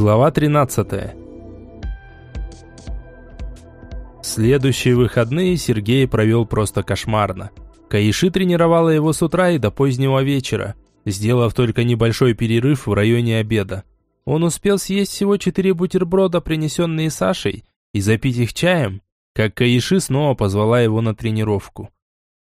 Глава 13. Следующие выходные Сергей провел просто кошмарно. Каиши тренировала его с утра и до позднего вечера, сделав только небольшой перерыв в районе обеда. Он успел съесть всего четыре бутерброда, принесенные Сашей, и запить их чаем, как Каиши снова позвала его на тренировку.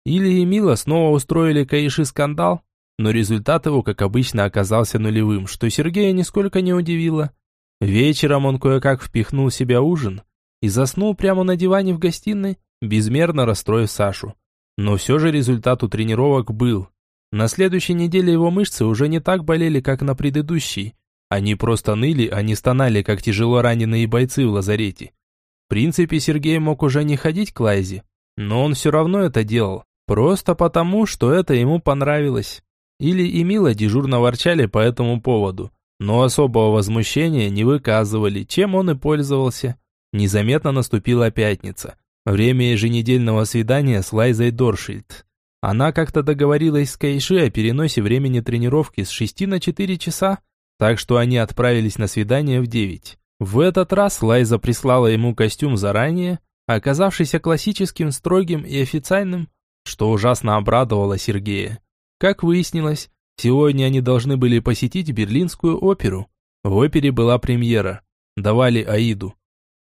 Или и Мила снова устроили Каиши скандал, но результат его, как обычно, оказался нулевым, что Сергея нисколько не удивило. Вечером он кое-как впихнул в себя ужин и заснул прямо на диване в гостиной, безмерно расстроив Сашу. Но все же результат у тренировок был. На следующей неделе его мышцы уже не так болели, как на предыдущей. Они просто ныли, а не стонали, как тяжело раненые бойцы в лазарете. В принципе, Сергей мог уже не ходить к Лайзе, но он все равно это делал, просто потому, что это ему понравилось. Или и Мила дежурно ворчали по этому поводу, но особого возмущения не выказывали, чем он и пользовался. Незаметно наступила пятница. Время еженедельного свидания с Лайзой Доршильд. Она как-то договорилась с Кайши о переносе времени тренировки с 6 на 4 часа, так что они отправились на свидание в 9. В этот раз Лайза прислала ему костюм заранее, оказавшийся классическим, строгим и официальным, что ужасно обрадовало Сергея. Как выяснилось, сегодня они должны были посетить Берлинскую оперу. В опере была премьера. Давали Аиду.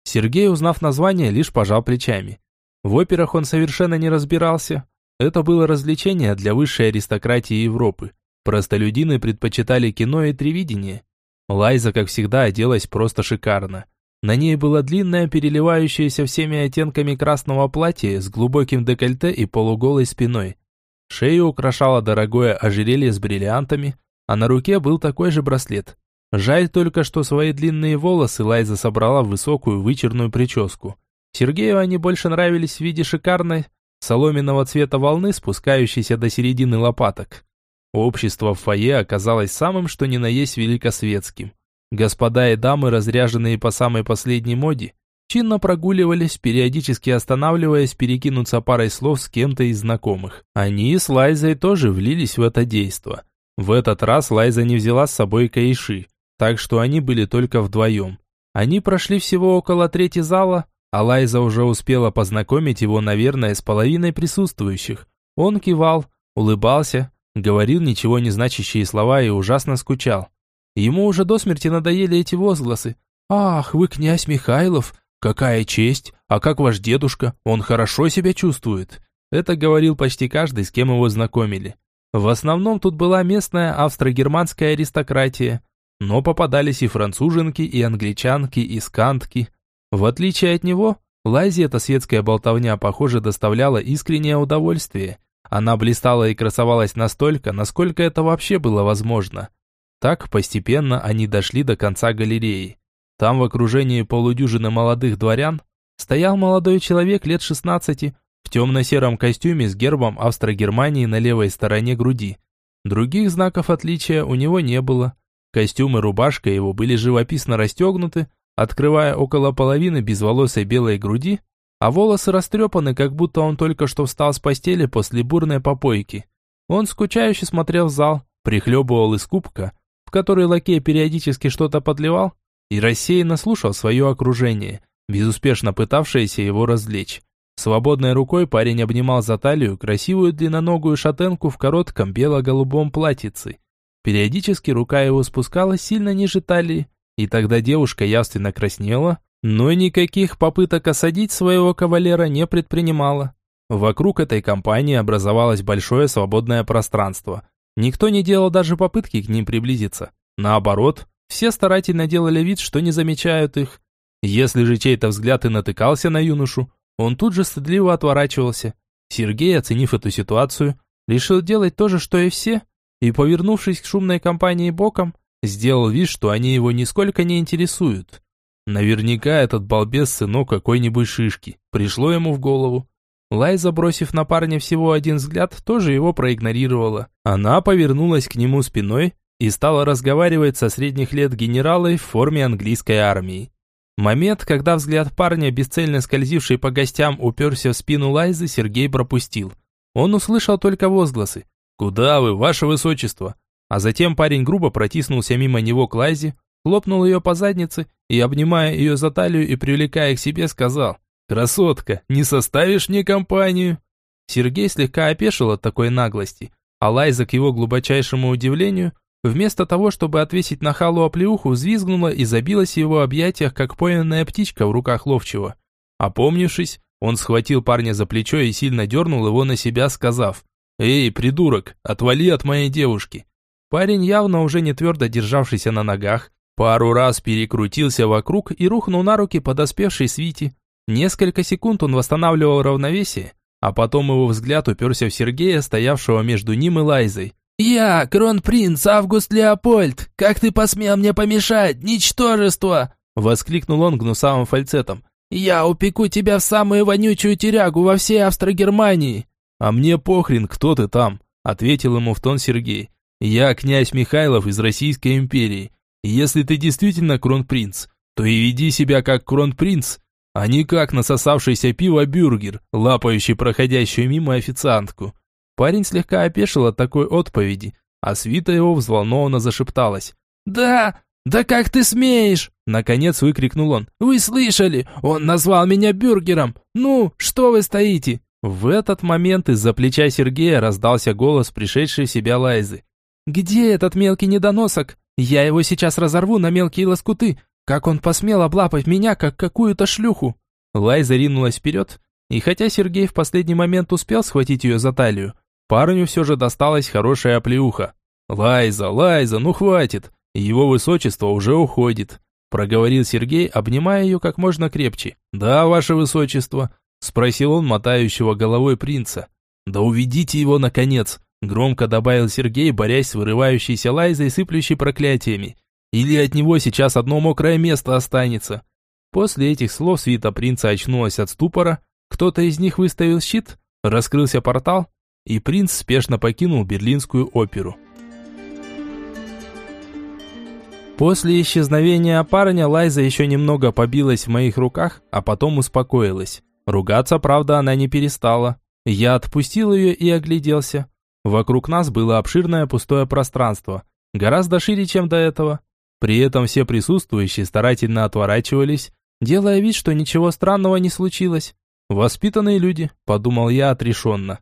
Сергей, узнав название, лишь пожал плечами. В операх он совершенно не разбирался. Это было развлечение для высшей аристократии Европы. Простолюдины предпочитали кино и телевидение. Лайза, как всегда, оделась просто шикарно. На ней было длинное, переливающееся всеми оттенками красного платье с глубоким декольте и полуголой спиной. Шею украшало дорогое ожерелье с бриллиантами, а на руке был такой же браслет. Жаль только, что свои длинные волосы Лайза собрала в высокую вычерную прическу. Сергею они больше нравились в виде шикарной, соломенного цвета волны, спускающейся до середины лопаток. Общество в фойе оказалось самым что ни на есть великосветским. Господа и дамы, разряженные по самой последней моде, чинно прогуливались, периодически останавливаясь перекинуться парой слов с кем-то из знакомых. Они с Лайзой тоже влились в это действо. В этот раз Лайза не взяла с собой Каиши, так что они были только вдвоем. Они прошли всего около трети зала, а Лайза уже успела познакомить его, наверное, с половиной присутствующих. Он кивал, улыбался, говорил ничего не значащие слова и ужасно скучал. Ему уже до смерти надоели эти возгласы. «Ах, вы князь Михайлов! «Какая честь! А как ваш дедушка? Он хорошо себя чувствует!» Это говорил почти каждый, с кем его знакомили. В основном тут была местная австро-германская аристократия, но попадались и француженки, и англичанки, и скантки. В отличие от него, Лайзе эта светская болтовня, похоже, доставляла искреннее удовольствие. Она блистала и красовалась настолько, насколько это вообще было возможно. Так постепенно они дошли до конца галереи. Там в окружении полудюжины молодых дворян стоял молодой человек лет 16 в темно-сером костюме с гербом Австро-Германии на левой стороне груди. Других знаков отличия у него не было. Костюм и рубашка его были живописно расстегнуты, открывая около половины безволосой белой груди, а волосы растрепаны, как будто он только что встал с постели после бурной попойки. Он скучающе смотрел в зал, прихлебывал из кубка, в который лакей периодически что-то подливал, и рассеянно слушал свое окружение, безуспешно пытавшееся его развлечь. Свободной рукой парень обнимал за талию красивую длинноногую шатенку в коротком бело-голубом платьице. Периодически рука его спускалась сильно ниже талии, и тогда девушка явственно краснела, но никаких попыток осадить своего кавалера не предпринимала. Вокруг этой компании образовалось большое свободное пространство. Никто не делал даже попытки к ним приблизиться. Наоборот, все старательно делали вид, что не замечают их. Если же чей-то взгляд и натыкался на юношу, он тут же стыдливо отворачивался. Сергей, оценив эту ситуацию, решил делать то же, что и все, и, повернувшись к шумной компании боком, сделал вид, что они его нисколько не интересуют. Наверняка этот балбес сынок какой-нибудь шишки. Пришло ему в голову. Лай, забросив на парня всего один взгляд, тоже его проигнорировала. Она повернулась к нему спиной и стала разговаривать со средних лет генералой в форме английской армии. Момент, когда взгляд парня, бесцельно скользивший по гостям, уперся в спину Лайзы, Сергей пропустил. Он услышал только возгласы. «Куда вы, ваше высочество?» А затем парень грубо протиснулся мимо него к Лайзе, хлопнул ее по заднице и, обнимая ее за талию и привлекая к себе, сказал «Красотка, не составишь мне компанию?» Сергей слегка опешил от такой наглости, а Лайза, к его глубочайшему удивлению, вместо того, чтобы отвесить нахалу оплеуху, взвизгнула и забилась в его объятиях, как пойманная птичка в руках ловчего. Опомнившись, он схватил парня за плечо и сильно дернул его на себя, сказав «Эй, придурок, отвали от моей девушки!» Парень, явно уже не твердо державшийся на ногах, пару раз перекрутился вокруг и рухнул на руки подоспевшей свити. Несколько секунд он восстанавливал равновесие, а потом его взгляд уперся в Сергея, стоявшего между ним и Лайзой. «Я, кронпринц Август Леопольд! Как ты посмел мне помешать, ничтожество!» Воскликнул он гнусавым фальцетом. «Я упеку тебя в самую вонючую тюрягу во всей Австро-Германии!» «А мне похрен, кто ты там!» Ответил ему в тон Сергей. «Я князь Михайлов из Российской империи. Если ты действительно кронпринц, то и веди себя как кронпринц, а не как насосавшийся пиво бюргер, лапающий проходящую мимо официантку. Парень слегка опешил от такой отповеди, а свита его взволнованно зашепталась. «Да, да как ты смеешь?» Наконец выкрикнул он. «Вы слышали? Он назвал меня бюргером! Ну, что вы стоите?» В этот момент из-за плеча Сергея раздался голос пришедшей в себя Лайзы. «Где этот мелкий недоносок? Я его сейчас разорву на мелкие лоскуты, как он посмел облапать меня, как какую-то шлюху?» Лайза ринулась вперед, и хотя Сергей в последний момент успел схватить ее за талию, парню все же досталась хорошая оплеуха. «Лайза, Лайза, ну хватит! Его высочество уже уходит!» Проговорил Сергей, обнимая ее как можно крепче. «Да, ваше высочество!» Спросил он мотающего головой принца. «Да уведите его, наконец!» Громко добавил Сергей, борясь с вырывающейся Лайзой, сыплющей проклятиями. Или от него сейчас одно мокрое место останется. После этих слов свита принца очнулась от ступора, кто-то из них выставил щит, раскрылся портал, и принц спешно покинул Берлинскую оперу. После исчезновения парня Лайза еще немного побилась в моих руках, а потом успокоилась. Ругаться, правда, она не перестала. Я отпустил ее и огляделся. Вокруг нас было обширное пустое пространство, гораздо шире, чем до этого. При этом все присутствующие старательно отворачивались, делая вид, что ничего странного не случилось. «Воспитанные люди», – подумал я отрешенно.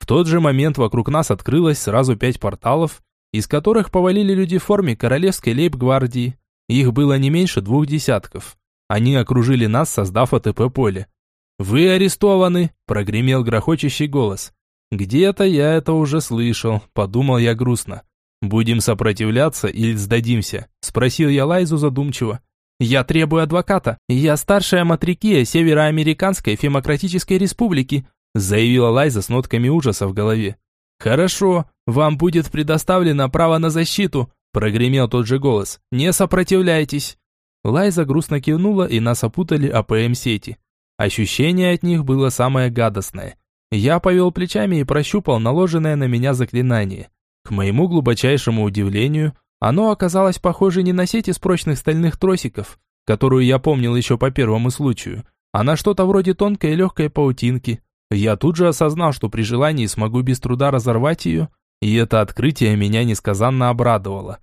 В тот же момент вокруг нас открылось сразу пять порталов, из которых повалили люди в форме королевской лейб-гвардии. Их было не меньше двух десятков. Они окружили нас, создав АТП-поле. «Вы арестованы!» – прогремел грохочущий голос. «Где-то я это уже слышал», – подумал я грустно. «Будем сопротивляться или сдадимся?» – спросил я Лайзу задумчиво. «Я требую адвоката. Я старшая матрикия Североамериканской Фемократической Республики», – заявила Лайза с нотками ужаса в голове. «Хорошо, вам будет предоставлено право на защиту», – прогремел тот же голос. «Не сопротивляйтесь». Лайза грустно кивнула, и нас опутали АПМ-сети. Ощущение от них было самое гадостное. Я повел плечами и прощупал наложенное на меня заклинание. К моему глубочайшему удивлению, оно оказалось похоже не на сеть из прочных стальных тросиков, которую я помнил еще по первому случаю, а на что-то вроде тонкой и легкой паутинки. Я тут же осознал, что при желании смогу без труда разорвать ее, и это открытие меня несказанно обрадовало.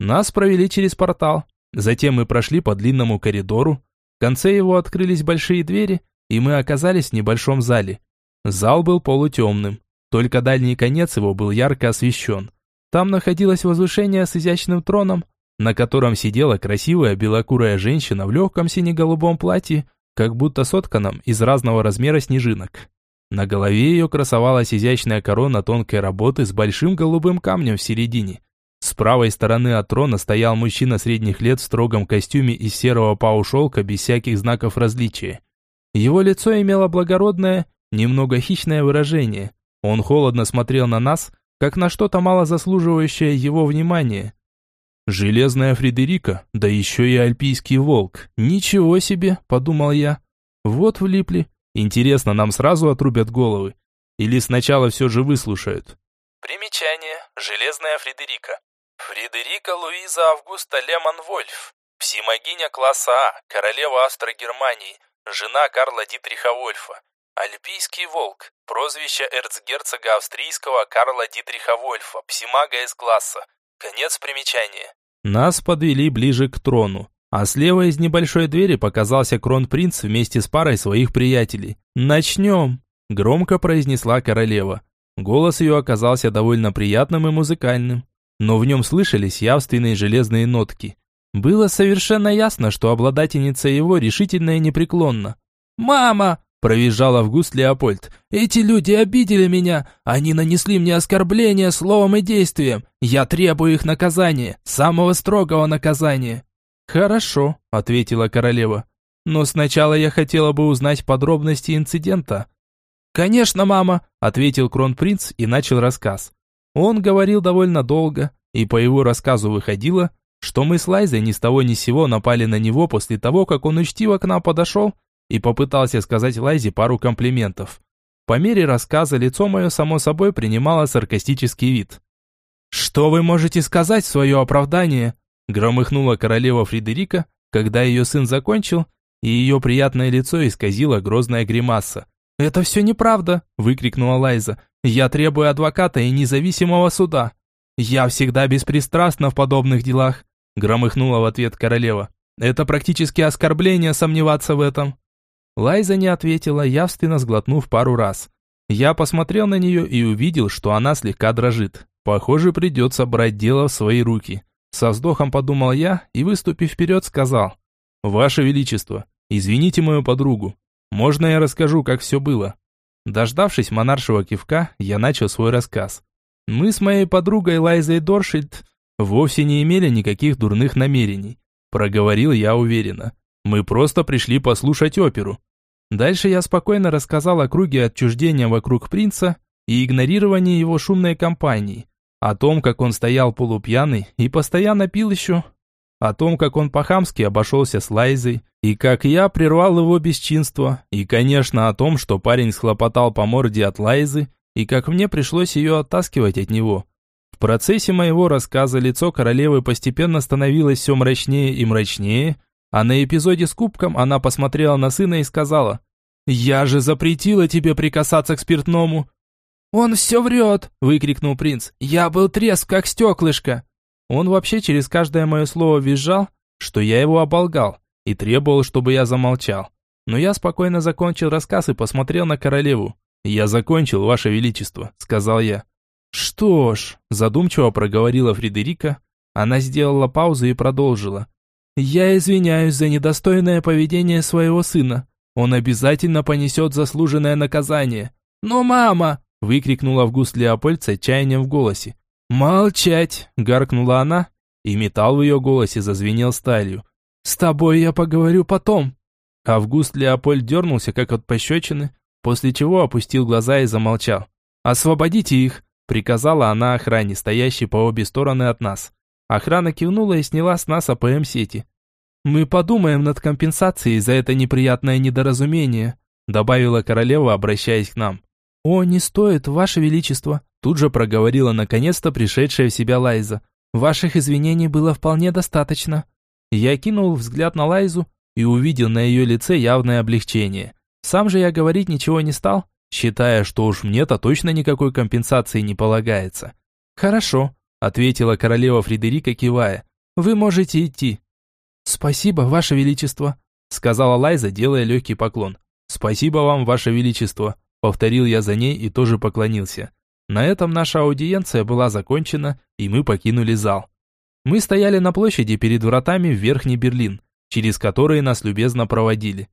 Нас провели через портал, затем мы прошли по длинному коридору, в конце его открылись большие двери, и мы оказались в небольшом зале. Зал был полутемным. Только дальний конец его был ярко освещен. Там находилось возвышение с изящным троном, на котором сидела красивая белокурая женщина в легком сине-голубом платье, как будто сотканном из разного размера снежинок. На голове ее красовалась изящная корона тонкой работы с большим голубым камнем в середине. С правой стороны от трона стоял мужчина средних лет в строгом костюме из серого пау-шелка без всяких знаков различия. Его лицо имело благородное, немного хищное выражение, он холодно смотрел на нас, как на что-то мало заслуживающее его внимания. «Железная Фредерика, да еще и альпийский волк. Ничего себе!» – подумал я. «Вот влипли. Интересно, нам сразу отрубят головы? Или сначала все же выслушают?» Примечание. Железная Фредерика. Фредерика Луиза Августа Лемон-Вольф. Всемогиня класса А, королева Австро-Германии, жена Карла Дитриха Вольфа. Альпийский волк. Прозвище эрцгерцога австрийского Карла Дитриха Вольфа, псимага из класса. Конец примечания. Нас подвели ближе к трону, а слева из небольшой двери показался кронпринц вместе с парой своих приятелей. «Начнем!» – громко произнесла королева. Голос ее оказался довольно приятным и музыкальным, но в нем слышались явственные железные нотки. Было совершенно ясно, что обладательница его решительно и непреклонна. «Мама!» – провизжал Август Леопольд. «Эти люди обидели меня! Они нанесли мне оскорбления словом и действием! Я требую их наказания, самого строгого наказания!» «Хорошо», – ответила королева. «Но сначала я хотела бы узнать подробности инцидента». «Конечно, мама», – ответил кронпринц и начал рассказ. Он говорил довольно долго, и по его рассказу выходило, что мы с Лайзой ни с того ни с сего напали на него после того, как он учтиво к нам подошел и попытался сказать Лайзе пару комплиментов. По мере рассказа лицо мое само собой принимало саркастический вид. «Что вы можете сказать в свое оправдание?» Громыхнула королева Фредерика, когда ее сын закончил, и ее приятное лицо исказило грозная гримаса. «Это все неправда!» – выкрикнула Лайза. «Я требую адвоката и независимого суда!» «Я всегда беспристрастна в подобных делах!» – громыхнула в ответ королева. «Это практически оскорбление сомневаться в этом!» Лайза не ответила, явственно сглотнув пару раз. Я посмотрел на нее и увидел, что она слегка дрожит. Похоже, придется брать дело в свои руки. Со вздохом подумал я и, выступив вперед, сказал. «Ваше Величество, извините мою подругу. Можно я расскажу, как все было?» Дождавшись монаршего кивка, я начал свой рассказ. Мы с моей подругой Лайзой Доршильд вовсе не имели никаких дурных намерений. Проговорил я уверенно. Мы просто пришли послушать оперу. Дальше я спокойно рассказал о круге отчуждения вокруг принца и игнорировании его шумной компании, о том, как он стоял полупьяный и постоянно пил еще, о том, как он по-хамски обошелся с Лайзой, и как я прервал его бесчинство, и, конечно, о том, что парень схлопотал по морде от Лайзы, и как мне пришлось ее оттаскивать от него. В процессе моего рассказа лицо королевы постепенно становилось все мрачнее и мрачнее, а на эпизоде с кубком она посмотрела на сына и сказала, «Я же запретила тебе прикасаться к спиртному, «Он все врет!» – выкрикнул принц. «Я был треск, как стеклышко!» Он вообще через каждое мое слово визжал, что я его оболгал, и требовал, чтобы я замолчал. Но я спокойно закончил рассказ и посмотрел на королеву. «Я закончил, ваше величество», – сказал я. «Что ж», – задумчиво проговорила Фредерика. Она сделала паузу и продолжила. «Я извиняюсь за недостойное поведение своего сына. Он обязательно понесет заслуженное наказание. Но мама!» Выкрикнул Август Леопольд с отчаянием в голосе. «Молчать!» – гаркнула она, и металл в ее голосе зазвенел сталью. «С тобой я поговорю потом!» Август Леопольд дернулся, как от пощечины, после чего опустил глаза и замолчал. «Освободите их!» – приказала она охране, стоящей по обе стороны от нас. Охрана кивнула и сняла с нас АПМ-сети. «Мы подумаем над компенсацией за это неприятное недоразумение», добавила королева, обращаясь к нам. «О, не стоит, ваше величество!» Тут же проговорила наконец-то пришедшая в себя Лайза. «Ваших извинений было вполне достаточно». Я кинул взгляд на Лайзу и увидел на ее лице явное облегчение. Сам же я говорить ничего не стал, считая, что уж мне-то точно никакой компенсации не полагается. «Хорошо», — ответила королева Фредерика, кивая. «Вы можете идти». «Спасибо, ваше величество», — сказала Лайза, делая легкий поклон. «Спасибо вам, ваше величество», Повторил я за ней и тоже поклонился. На этом наша аудиенция была закончена, и мы покинули зал. Мы стояли на площади перед вратами в Верхний Берлин, через которые нас любезно проводили.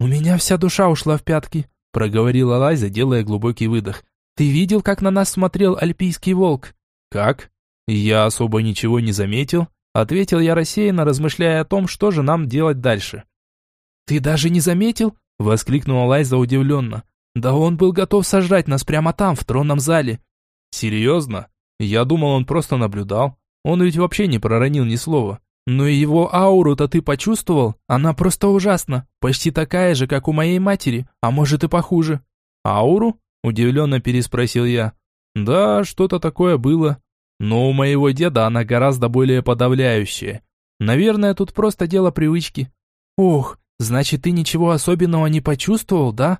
«У меня вся душа ушла в пятки», – проговорила Лайза, делая глубокий выдох. «Ты видел, как на нас смотрел альпийский волк?» «Как?» «Я особо ничего не заметил», – ответил я рассеянно, размышляя о том, что же нам делать дальше. «Ты даже не заметил?» – воскликнула Лайза удивленно. Да он был готов сожрать нас прямо там, в тронном зале. Серьезно? Я думал, он просто наблюдал. Он ведь вообще не проронил ни слова. Но его ауру-то ты почувствовал? Она просто ужасна. Почти такая же, как у моей матери, а может и похуже. Ауру? Удивленно переспросил я. Да, что-то такое было. Но у моего деда она гораздо более подавляющая. Наверное, тут просто дело привычки. Ох, значит, ты ничего особенного не почувствовал, да?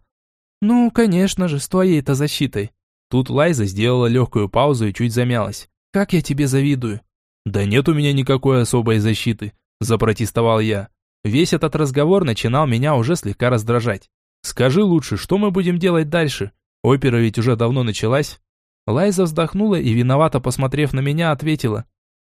«Ну, конечно же, с твоей-то защитой». Тут Лайза сделала легкую паузу и чуть замялась. «Как я тебе завидую». Да нет у меня никакой особой защиты, запротестовал я. Весь этот разговор начинал меня уже слегка раздражать. Скажи лучше, что мы будем делать дальше? Опера ведь уже давно началась. Лайза вздохнула и, виновато посмотрев на меня, ответила.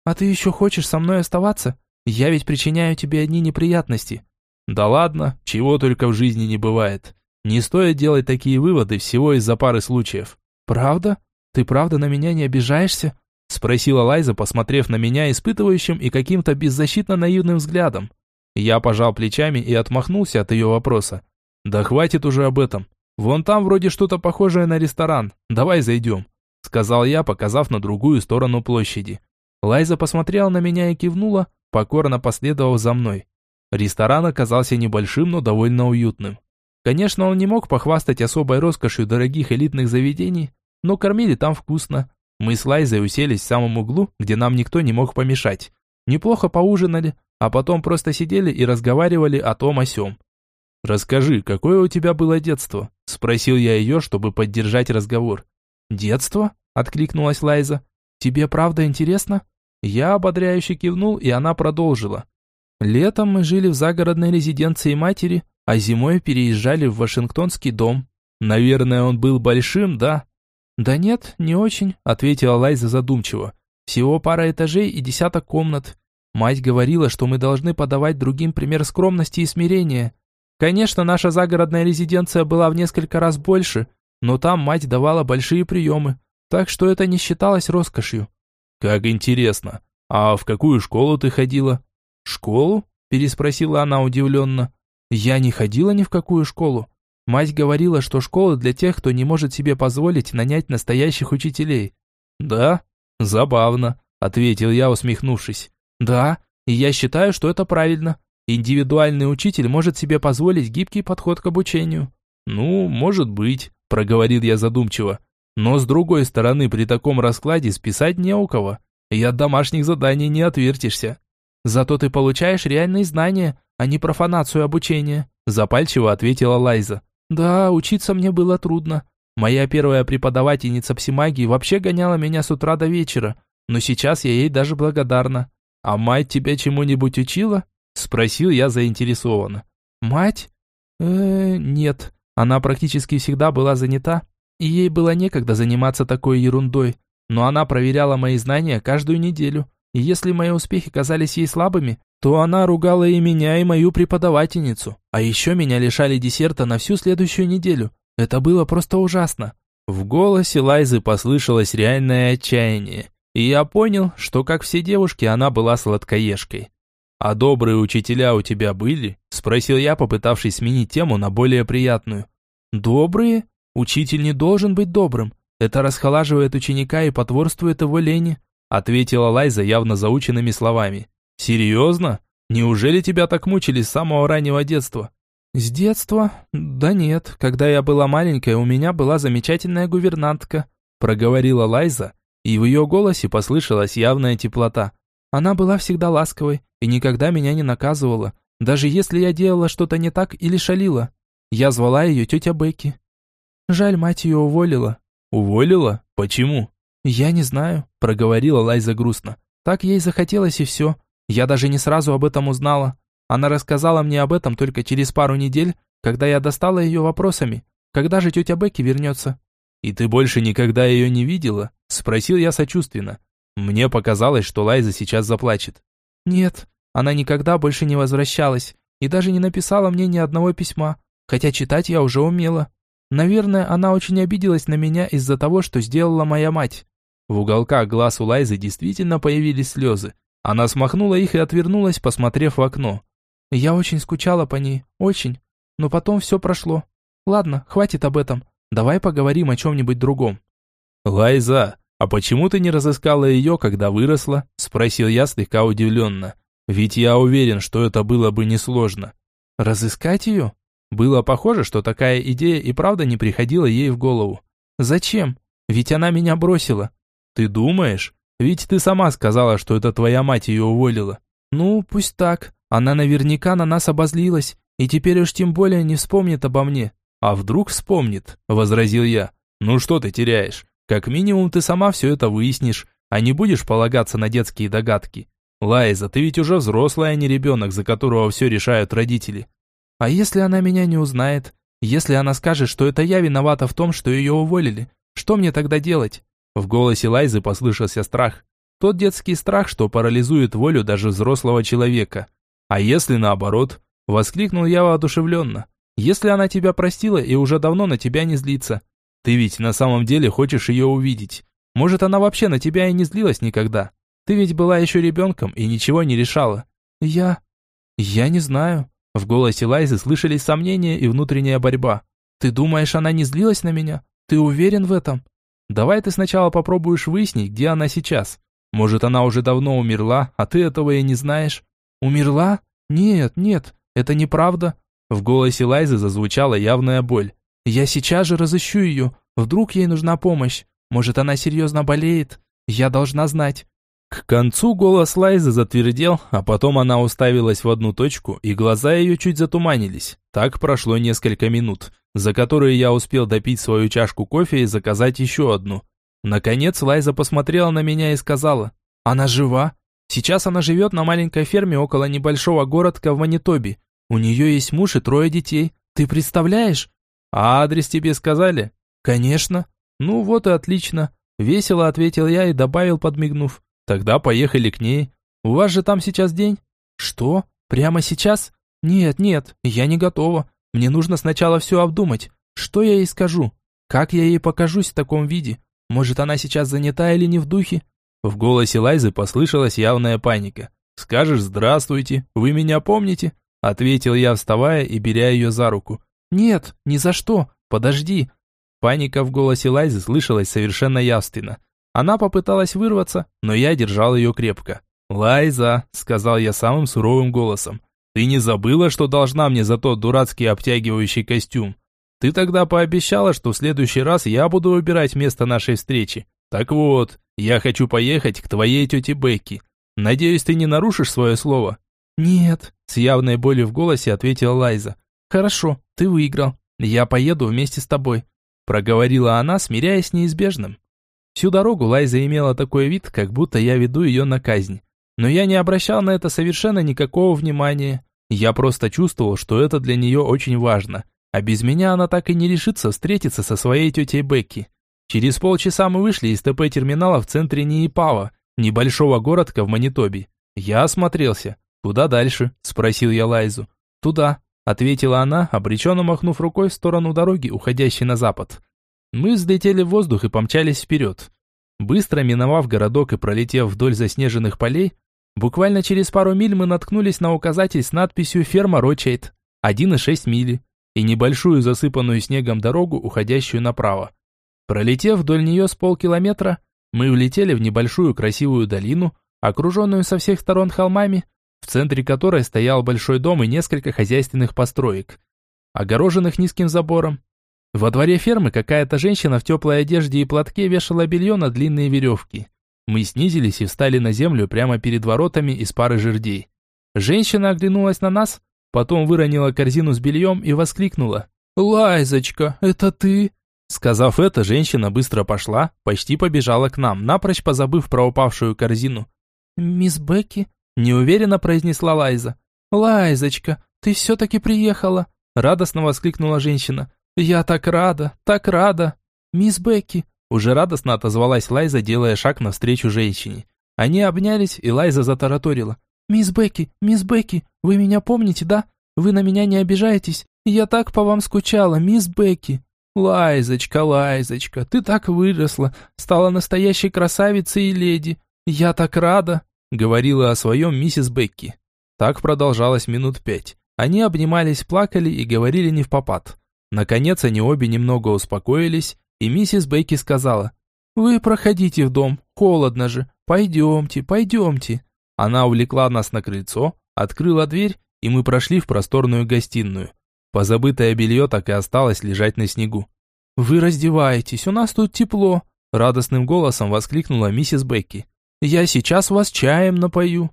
«А ты еще хочешь со мной оставаться? Я ведь причиняю тебе одни неприятности». «Да ладно, чего только в жизни не бывает. Не стоит делать такие выводы всего из-за пары случаев». «Правда? Ты правда на меня не обижаешься?» Спросила Лайза, посмотрев на меня испытывающим и каким-то беззащитно наивным взглядом. Я пожал плечами и отмахнулся от ее вопроса. «Да хватит уже об этом. Вон там вроде что-то похожее на ресторан. Давай зайдем», сказал я, показав на другую сторону площади. Лайза посмотрела на меня и кивнула, покорно последовав за мной. Ресторан оказался небольшим, но довольно уютным. Конечно, он не мог похвастать особой роскошью дорогих элитных заведений, но кормили там вкусно. Мы с Лайзой уселись в самом углу, где нам никто не мог помешать. Неплохо поужинали, а потом просто сидели и разговаривали о том о сём. «Расскажи, какое у тебя было детство?» – спросил я ее, чтобы поддержать разговор. «Детство?» – откликнулась Лайза. «Тебе правда интересно?» Я ободряюще кивнул, и она продолжила. «Летом мы жили в загородной резиденции матери, а зимой переезжали в Вашингтонский дом. Наверное, он был большим, да?» «Да нет, не очень», – ответила Лайза задумчиво. «Всего пара этажей и десяток комнат. Мать говорила, что мы должны подавать другим пример скромности и смирения. Конечно, наша загородная резиденция была в несколько раз больше, но там мать давала большие приемы, так что это не считалось роскошью. Как интересно. А в какую школу ты ходила? Школу? переспросила она удивленно. Я не ходила ни в какую школу. Мать говорила, что школа для тех, кто не может себе позволить нанять настоящих учителей. Да? Забавно, ответил я, усмехнувшись. Да, и я считаю, что это правильно. Индивидуальный учитель может себе позволить гибкий подход к обучению. Ну, может быть, проговорил я задумчиво. Но с другой стороны, при таком раскладе списать не у кого. И от домашних заданий не отвертишься. Зато ты получаешь реальные знания, а не профанацию обучения, запальчиво ответила Лайза. Да, учиться мне было трудно. Моя первая преподавательница псимагии вообще гоняла меня с утра до вечера, но сейчас я ей даже благодарна. «А мать тебя чему-нибудь учила?» – спросил я заинтересованно. «Мать? э нет. Она практически всегда была занята, и ей было некогда заниматься такой ерундой. Но она проверяла мои знания каждую неделю, и если мои успехи казались ей слабыми, то она ругала и меня, и мою преподавательницу. А еще меня лишали десерта на всю следующую неделю. Это было просто ужасно». В голосе Лайзы послышалось реальное отчаяние. И я понял, что, как все девушки, она была сладкоежкой. «А добрые учителя у тебя были?» – спросил я, попытавшись сменить тему на более приятную. «Добрые? Учитель не должен быть добрым. Это расхолаживает ученика и потворствует его лени», – ответила Лайза явно заученными словами. «Серьезно? Неужели тебя так мучили с самого раннего детства?» «С детства? Да нет. Когда я была маленькая, у меня была замечательная гувернантка», – проговорила Лайза, и в ее голосе послышалась явная теплота. Она была всегда ласковой и никогда меня не наказывала, даже если я делала что-то не так или шалила. Я звала ее тетя Бекки. Жаль, мать ее уволила. Уволила? Почему? Я не знаю, проговорила Лайза грустно. Так ей захотелось и все. Я даже не сразу об этом узнала. Она рассказала мне об этом только через пару недель, когда я достала ее вопросами. Когда же тетя Бекки вернется? «И ты больше никогда ее не видела?» – спросил я сочувственно. Мне показалось, что Лайза сейчас заплачет. «Нет, она никогда больше не возвращалась и даже не написала мне ни одного письма, хотя читать я уже умела. Наверное, она очень обиделась на меня из-за того, что сделала моя мать». В уголках глаз у Лайзы действительно появились слезы. Она смахнула их и отвернулась, посмотрев в окно. «Я очень скучала по ней, очень. Но потом все прошло. Ладно, хватит об этом. Давай поговорим о чем-нибудь другом». «Лайза, а почему ты не разыскала ее, когда выросла?» – спросил я слегка удивленно. «Ведь я уверен, что это было бы несложно». «Разыскать ее?» Было похоже, что такая идея и правда не приходила ей в голову. «Зачем? Ведь она меня бросила». «Ты думаешь? Ведь ты сама сказала, что это твоя мать ее уволила». «Ну, пусть так. Она наверняка на нас обозлилась, и теперь уж тем более не вспомнит обо мне. «А вдруг вспомнит?» – возразил я. «Ну что ты теряешь? Как минимум ты сама все это выяснишь. а не будешь полагаться на детские догадки. Лайза, ты ведь уже взрослая, а не ребенок, за которого все решают родители. А если она меня не узнает? Если она скажет, что это я виновата в том, что ее уволили? Что мне тогда делать? В голосе Лайзы послышался страх. Тот детский страх, что парализует волю даже взрослого человека. А если наоборот? Воскликнул я воодушевленно. Если она тебя простила и уже давно на тебя не злится. Ты ведь на самом деле хочешь ее увидеть. Может, она вообще на тебя и не злилась никогда. Ты ведь была еще ребенком и ничего не решала. Я... Я не знаю. В голосе Лайзы слышались сомнения и внутренняя борьба. Ты думаешь, она не злилась на меня? Ты уверен в этом? Давай ты сначала попробуешь выяснить, где она сейчас. Может, она уже давно умерла, а ты этого и не знаешь. Умерла? Нет, нет, это неправда. В голосе Лайзы зазвучала явная боль. Я сейчас же разыщу ее. Вдруг ей нужна помощь. Может, она серьезно болеет? Я должна знать. К концу голос Лайзы затвердел, а потом она уставилась в одну точку, и глаза ее чуть затуманились. Так прошло несколько минут, за которые я успел допить свою чашку кофе и заказать еще одну. Наконец Лайза посмотрела на меня и сказала, «Она жива? Сейчас она живет на маленькой ферме около небольшого городка в Манитобе. У нее есть муж и трое детей. Ты представляешь?» «А адрес тебе сказали?» «Конечно». «Ну вот и отлично», — весело ответил я и добавил, подмигнув. Тогда поехали к ней. У вас же там сейчас день? Что? Прямо сейчас? Нет, нет, я не готова. Мне нужно сначала все обдумать. Что я ей скажу? Как я ей покажусь в таком виде? Может, она сейчас занята или не в духе? В голосе Лайзы послышалась явная паника. «Скажешь «здравствуйте», вы меня помните?» Ответил я, вставая и беря ее за руку. «Нет, ни за что, подожди». Паника в голосе Лайзы слышалась совершенно явственно. Она попыталась вырваться, но я держал ее крепко. «Лайза», — сказал я самым суровым голосом, — «ты не забыла, что должна мне за тот дурацкий обтягивающий костюм? Ты тогда пообещала, что в следующий раз я буду выбирать место нашей встречи. Так вот, я хочу поехать к твоей тете Бекки. Надеюсь, ты не нарушишь свое слово?» «Нет», — с явной болью в голосе ответила Лайза. «Хорошо, ты выиграл. Я поеду вместе с тобой», — проговорила она, смиряясь с неизбежным. Всю дорогу Лайза имела такой вид, как будто я веду ее на казнь. Но я не обращал на это совершенно никакого внимания. Я просто чувствовал, что это для нее очень важно. А без меня она так и не решится встретиться со своей тетей Бекки. Через полчаса мы вышли из ТП-терминала в центре Ниипава, небольшого городка в Манитобе. Я осмотрелся. «Куда дальше?» – спросил я Лайзу. «Туда», – ответила она, обреченно махнув рукой в сторону дороги, уходящей на запад. Мы взлетели в воздух и помчались вперед. Быстро миновав городок и пролетев вдоль заснеженных полей, буквально через пару миль мы наткнулись на указатель с надписью «Ферма Рочейд», 1,6 мили, и небольшую засыпанную снегом дорогу, уходящую направо. Пролетев вдоль нее с полкилометра, мы влетели в небольшую красивую долину, окруженную со всех сторон холмами, в центре которой стоял большой дом и несколько хозяйственных построек, огороженных низким забором. Во дворе фермы какая-то женщина в теплой одежде и платке вешала белье на длинные веревки. Мы снизились и встали на землю прямо перед воротами из пары жердей. Женщина оглянулась на нас, потом выронила корзину с бельем и воскликнула. «Лайзочка, это ты?» Сказав это, женщина быстро пошла, почти побежала к нам, напрочь позабыв про упавшую корзину. «Мисс Бекки?» – неуверенно произнесла Лайза. «Лайзочка, ты все-таки приехала!» – радостно воскликнула женщина. «Я так рада, так рада!» «Мисс Бекки!» Уже радостно отозвалась Лайза, делая шаг навстречу женщине. Они обнялись, и Лайза затараторила. «Мисс Бекки, мисс Бекки, вы меня помните, да? Вы на меня не обижаетесь? Я так по вам скучала, мисс Бекки!» «Лайзочка, Лайзочка, ты так выросла, стала настоящей красавицей и леди. Я так рада!» Говорила о своем миссис Бекки. Так продолжалось минут пять. Они обнимались, плакали и говорили не в попад. Наконец они обе немного успокоились, и миссис Бейки сказала, «Вы проходите в дом, холодно же, пойдемте, пойдемте». Она увлекла нас на крыльцо, открыла дверь, и мы прошли в просторную гостиную. Позабытое белье так и осталось лежать на снегу. «Вы раздеваетесь, у нас тут тепло», – радостным голосом воскликнула миссис Бекки. «Я сейчас вас чаем напою».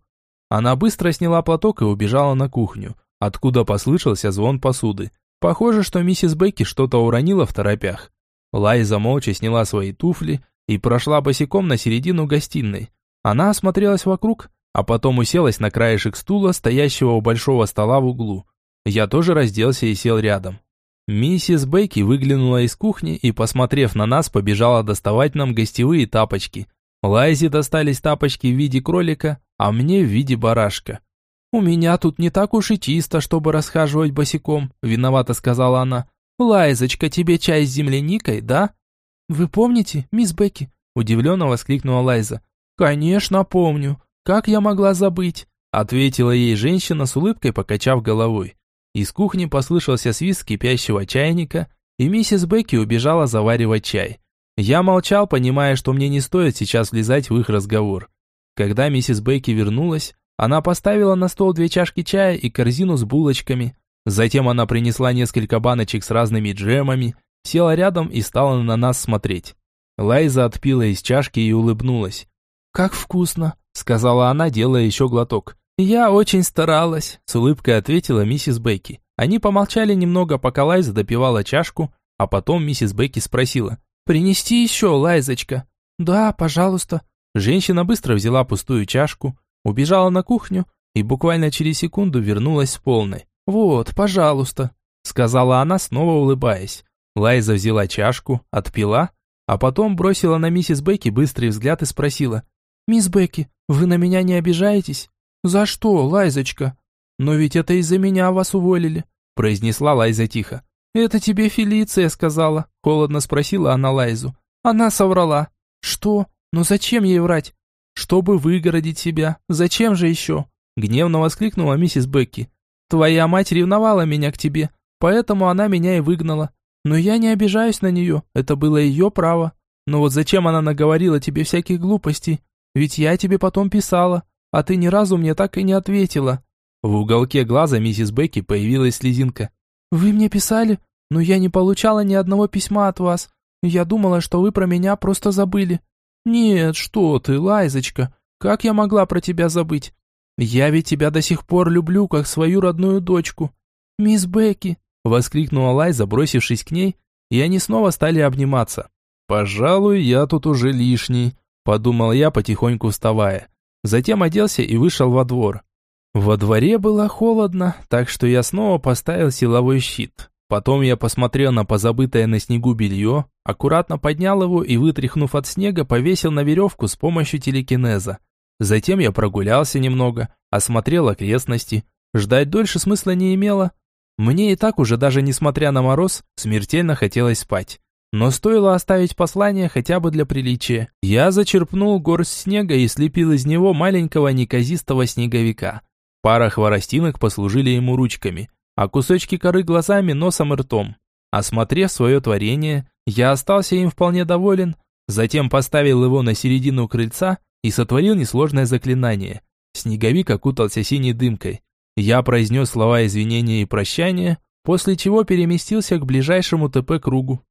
Она быстро сняла платок и убежала на кухню, откуда послышался звон посуды. Похоже, что миссис Бекки что-то уронила в торопях. Лайза молча сняла свои туфли и прошла босиком на середину гостиной. Она осмотрелась вокруг, а потом уселась на краешек стула, стоящего у большого стола в углу. Я тоже разделся и сел рядом. Миссис Бейки выглянула из кухни и, посмотрев на нас, побежала доставать нам гостевые тапочки. Лайзе достались тапочки в виде кролика, а мне в виде барашка. «У меня тут не так уж и чисто, чтобы расхаживать босиком», – виновато сказала она. «Лайзочка, тебе чай с земляникой, да?» «Вы помните, мисс Бекки?» – удивленно воскликнула Лайза. «Конечно помню. Как я могла забыть?» – ответила ей женщина с улыбкой, покачав головой. Из кухни послышался свист кипящего чайника, и миссис Бекки убежала заваривать чай. Я молчал, понимая, что мне не стоит сейчас влезать в их разговор. Когда миссис Бекки вернулась, она поставила на стол две чашки чая и корзину с булочками. Затем она принесла несколько баночек с разными джемами, села рядом и стала на нас смотреть. Лайза отпила из чашки и улыбнулась. «Как вкусно!» – сказала она, делая еще глоток. «Я очень старалась», – с улыбкой ответила миссис Бекки. Они помолчали немного, пока Лайза допивала чашку, а потом миссис Бекки спросила. «Принести еще, Лайзочка?» «Да, пожалуйста». Женщина быстро взяла пустую чашку, убежала на кухню и буквально через секунду вернулась с полной. «Вот, пожалуйста», — сказала она, снова улыбаясь. Лайза взяла чашку, отпила, а потом бросила на миссис Бекки быстрый взгляд и спросила. «Мисс Бекки, вы на меня не обижаетесь?» «За что, Лайзочка?» «Но ведь это из-за меня вас уволили», — произнесла Лайза тихо. «Это тебе Фелиция сказала», — холодно спросила она Лайзу. Она соврала. «Что? Но зачем ей врать?» «Чтобы выгородить себя. Зачем же еще?» Гневно воскликнула миссис Бекки. «Твоя мать ревновала меня к тебе, поэтому она меня и выгнала. Но я не обижаюсь на нее, это было ее право. Но вот зачем она наговорила тебе всяких глупостей? Ведь я тебе потом писала, а ты ни разу мне так и не ответила». В уголке глаза миссис Бекки появилась слезинка. «Вы мне писали, но я не получала ни одного письма от вас. Я думала, что вы про меня просто забыли». «Нет, что ты, Лайзочка, как я могла про тебя забыть? Я ведь тебя до сих пор люблю, как свою родную дочку». «Мисс Бекки», — воскликнула Лайза, бросившись к ней, и они снова стали обниматься. «Пожалуй, я тут уже лишний», — подумал я, потихоньку вставая. Затем оделся и вышел во двор. Во дворе было холодно, так что я снова поставил силовой щит. Потом я посмотрел на позабытое на снегу белье, аккуратно поднял его и, вытряхнув от снега, повесил на веревку с помощью телекинеза. Затем я прогулялся немного, осмотрел окрестности. Ждать дольше смысла не имело. Мне и так уже, даже несмотря на мороз, смертельно хотелось спать. Но стоило оставить послание хотя бы для приличия. Я зачерпнул горсть снега и слепил из него маленького неказистого снеговика. Пара хворостинок послужили ему ручками, а кусочки коры глазами, носом и ртом. Осмотрев свое творение, я остался им вполне доволен, затем поставил его на середину крыльца и сотворил несложное заклинание. Снеговик окутался синей дымкой. Я произнес слова извинения и прощания, после чего переместился к ближайшему ТП-кругу.